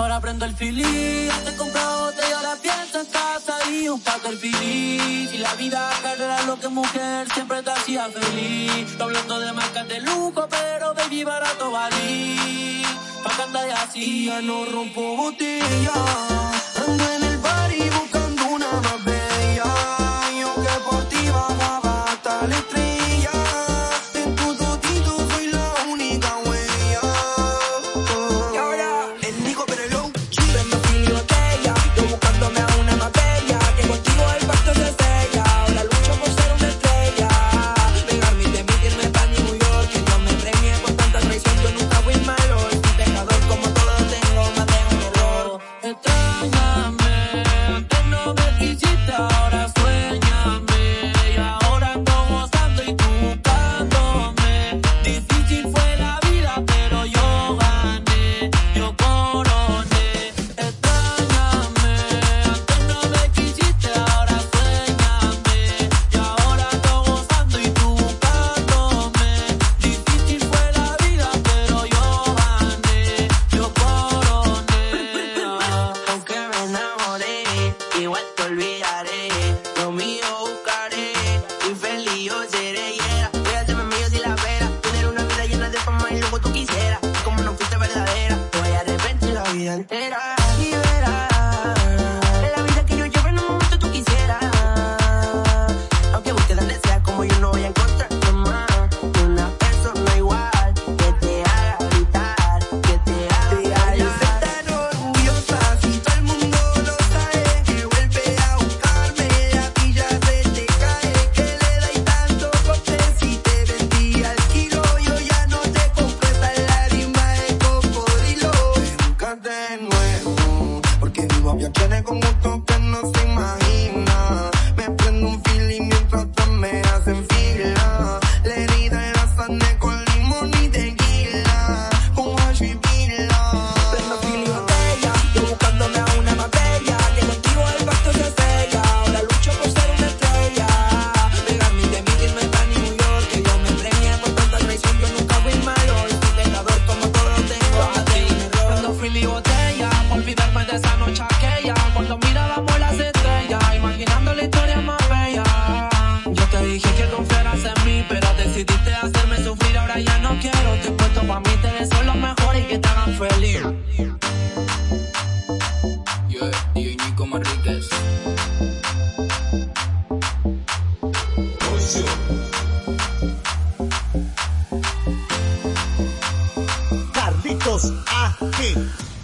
Ahora prendo el fili, antes comprado otra y ahora pienso en casa y un pack del fili. Si la vida carrera lo que mujer siempre te hacía feliz. No hablando de marcas de lujo, pero baby barato valí. Pa' que andas así. Y ya no rompo botella. entera. Porque digo había quienes con gusto. no quiero, te puesto pa' mí, te son los mejores y que te hagan feliz. Yo, yo, Nico Manríquez. Carlitos AG.